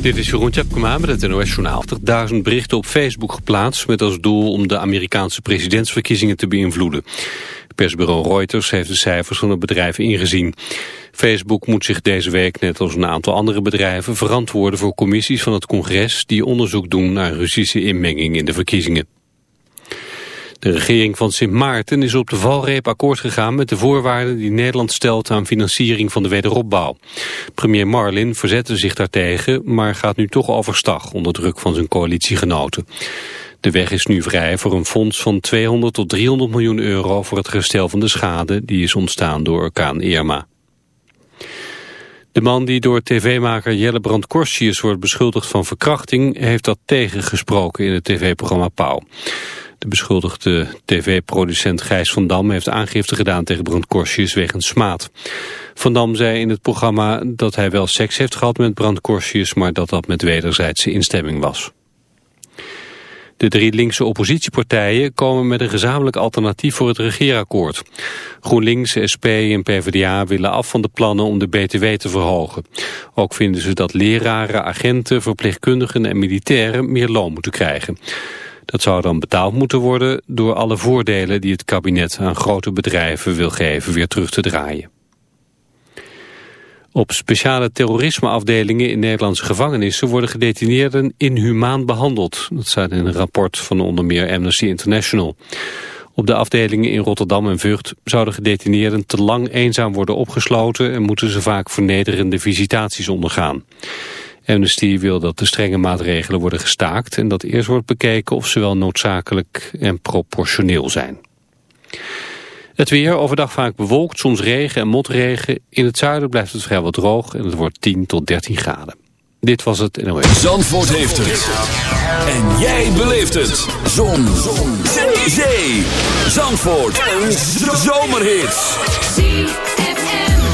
Dit is Jeroen Tjepkema met het NOS Journaal. 80.000 berichten op Facebook geplaatst met als doel om de Amerikaanse presidentsverkiezingen te beïnvloeden. Persbureau Reuters heeft de cijfers van het bedrijf ingezien. Facebook moet zich deze week, net als een aantal andere bedrijven, verantwoorden voor commissies van het congres die onderzoek doen naar Russische inmenging in de verkiezingen. De regering van Sint Maarten is op de valreep akkoord gegaan met de voorwaarden die Nederland stelt aan financiering van de wederopbouw. Premier Marlin verzette zich daartegen, maar gaat nu toch overstag onder druk van zijn coalitiegenoten. De weg is nu vrij voor een fonds van 200 tot 300 miljoen euro voor het herstel van de schade die is ontstaan door orkaan Irma. De man die door tv-maker Jelle Brand Korsius wordt beschuldigd van verkrachting heeft dat tegengesproken in het tv-programma Pauw. De beschuldigde tv-producent Gijs van Dam heeft aangifte gedaan tegen Brand Korsius wegens smaad. Van Dam zei in het programma dat hij wel seks heeft gehad met Brand Korsius, maar dat dat met wederzijdse instemming was. De drie linkse oppositiepartijen komen met een gezamenlijk alternatief voor het regeerakkoord. GroenLinks, SP en PvdA willen af van de plannen om de BTW te verhogen. Ook vinden ze dat leraren, agenten, verpleegkundigen en militairen meer loon moeten krijgen. Dat zou dan betaald moeten worden door alle voordelen die het kabinet aan grote bedrijven wil geven weer terug te draaien. Op speciale terrorismeafdelingen in Nederlandse gevangenissen worden gedetineerden inhumaan behandeld. Dat staat in een rapport van onder meer Amnesty International. Op de afdelingen in Rotterdam en Vught zouden gedetineerden te lang eenzaam worden opgesloten en moeten ze vaak vernederende visitaties ondergaan. Amnesty wil dat de strenge maatregelen worden gestaakt en dat eerst wordt bekeken of ze wel noodzakelijk en proportioneel zijn. Het weer overdag vaak bewolkt, soms regen en motregen. In het zuiden blijft het vrijwel droog en het wordt 10 tot 13 graden. Dit was het NOS. Zandvoort heeft het. En jij beleeft het. Zon. Zon. Zee. Zandvoort. Een zomerhit.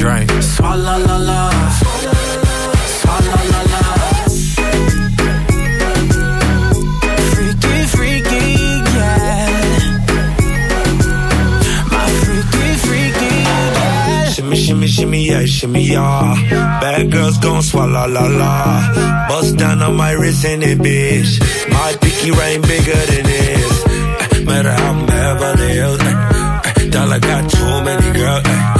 Drink, swalla la la. Swalla la la. Freaky, freaky, yeah. My freaky, freaky, yeah. Shimmy, shimmy, shimmy, yeah, shimmy, yeah. Bad girls gon' swallow la la. Bust down on my wrist in it, bitch. My pinky ring bigger than this. Eh, Matter how I'm Beverly Hills. eh, eh, Dollar got too many girls.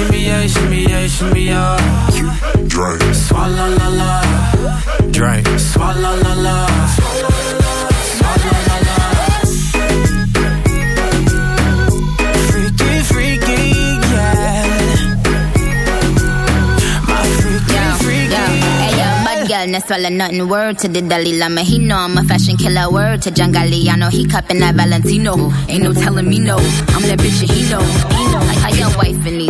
Shimmy, shimmy, yeah, shimmy, yeah, shimmy, yeah. Drink, swalla la la. Drink, swalla la la. Swalla la la. Freaky, freaky, yeah. My freaky, Yo, freaky, yo, hey yo, bad girl, no swallow nothing. Word to the Dalai Lama, he know I'm a fashion killer. Word to John Galliano, he cupping that Valentino. Ain't no telling me no, I'm that bitch and he know. He know. Like how your wife in these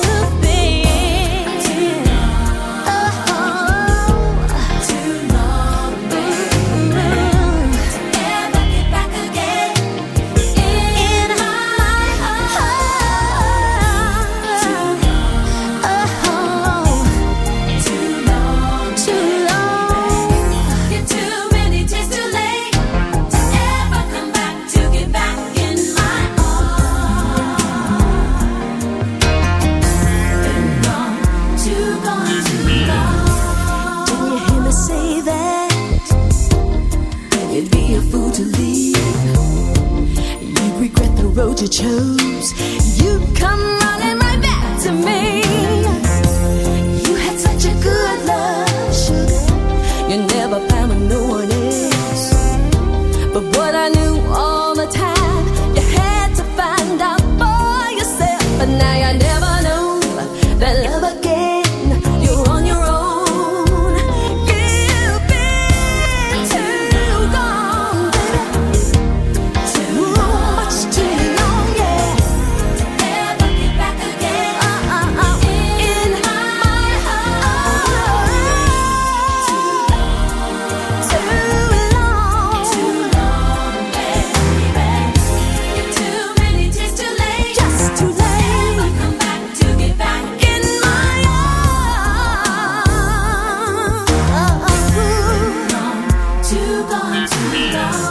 秋 Yes.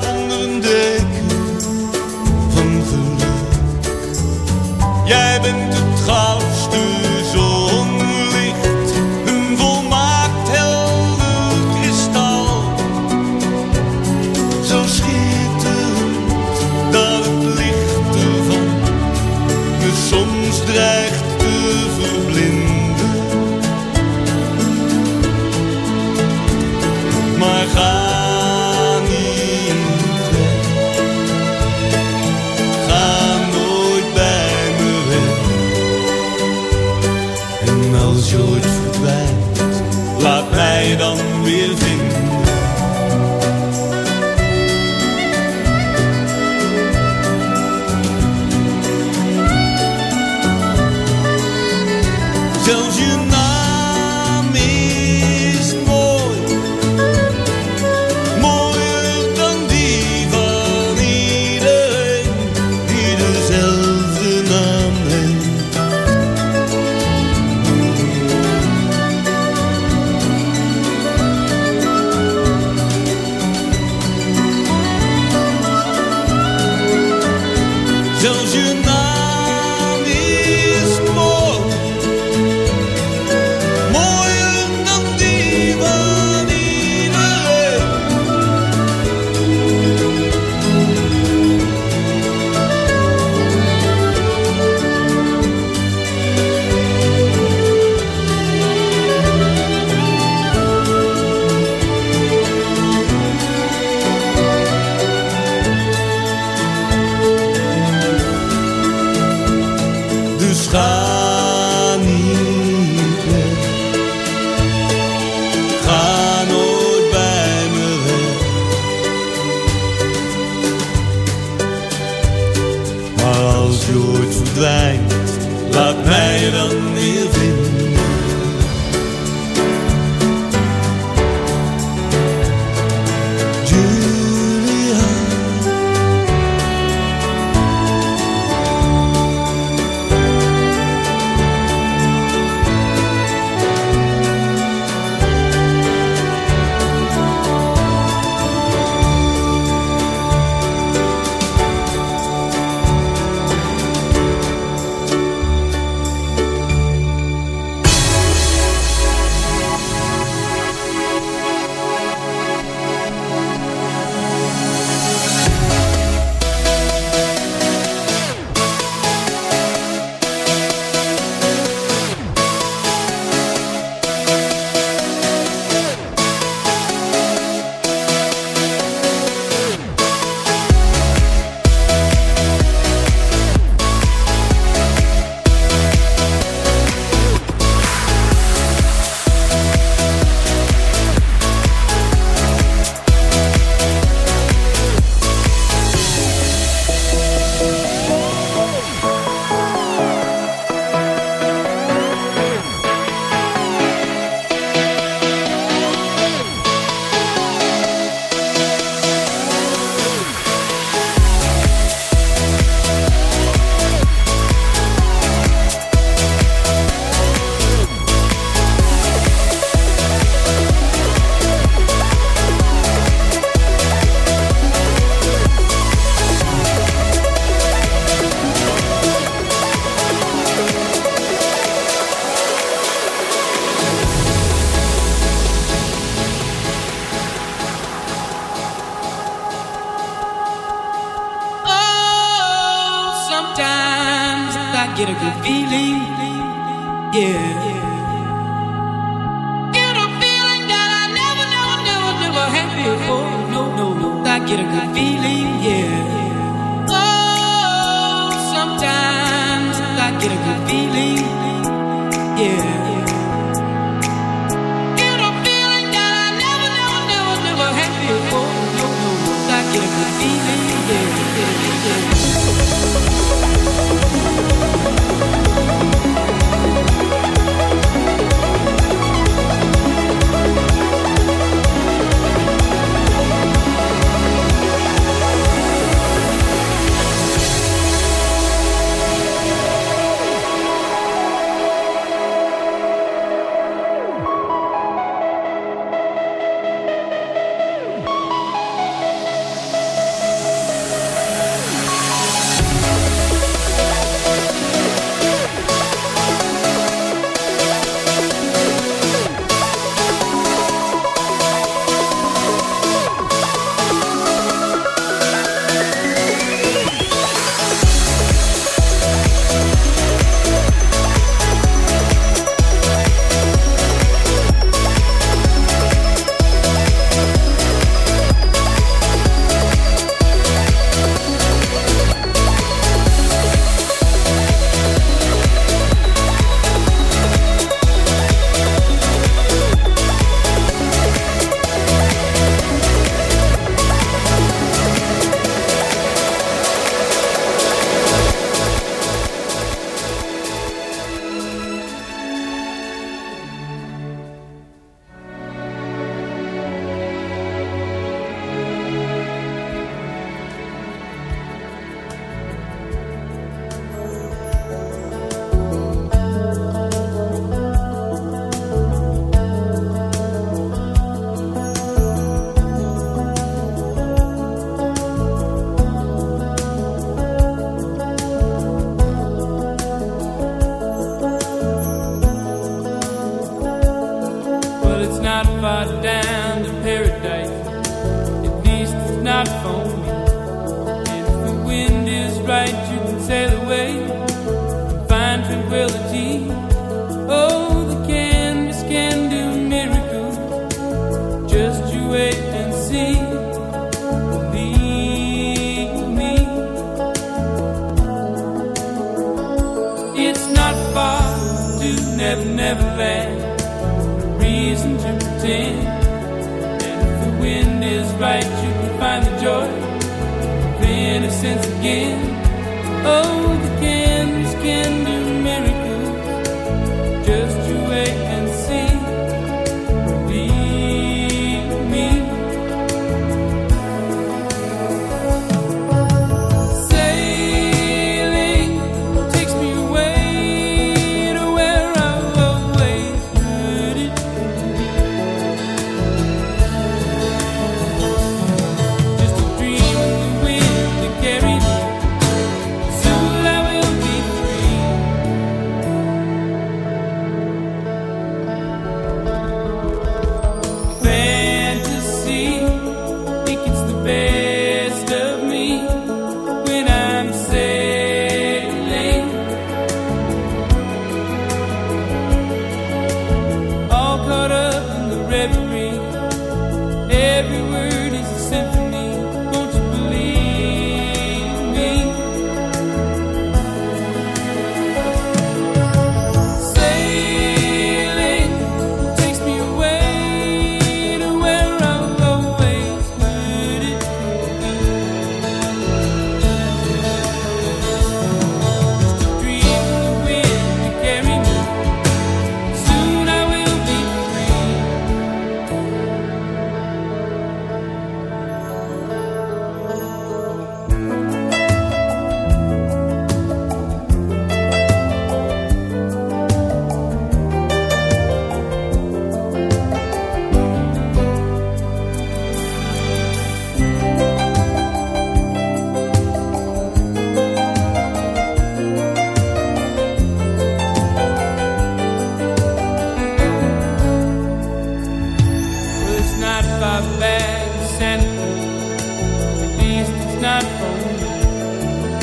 bag. At least it's not cold.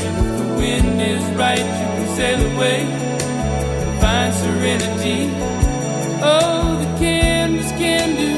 And if the wind is right, you can sail away. Find serenity. Oh, the canvas can do.